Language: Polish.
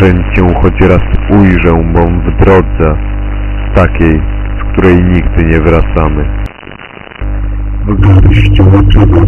żeń cię choć raz ujrzę, bom w drodze, takiej, z której nigdy nie wracamy. W garść łaczywa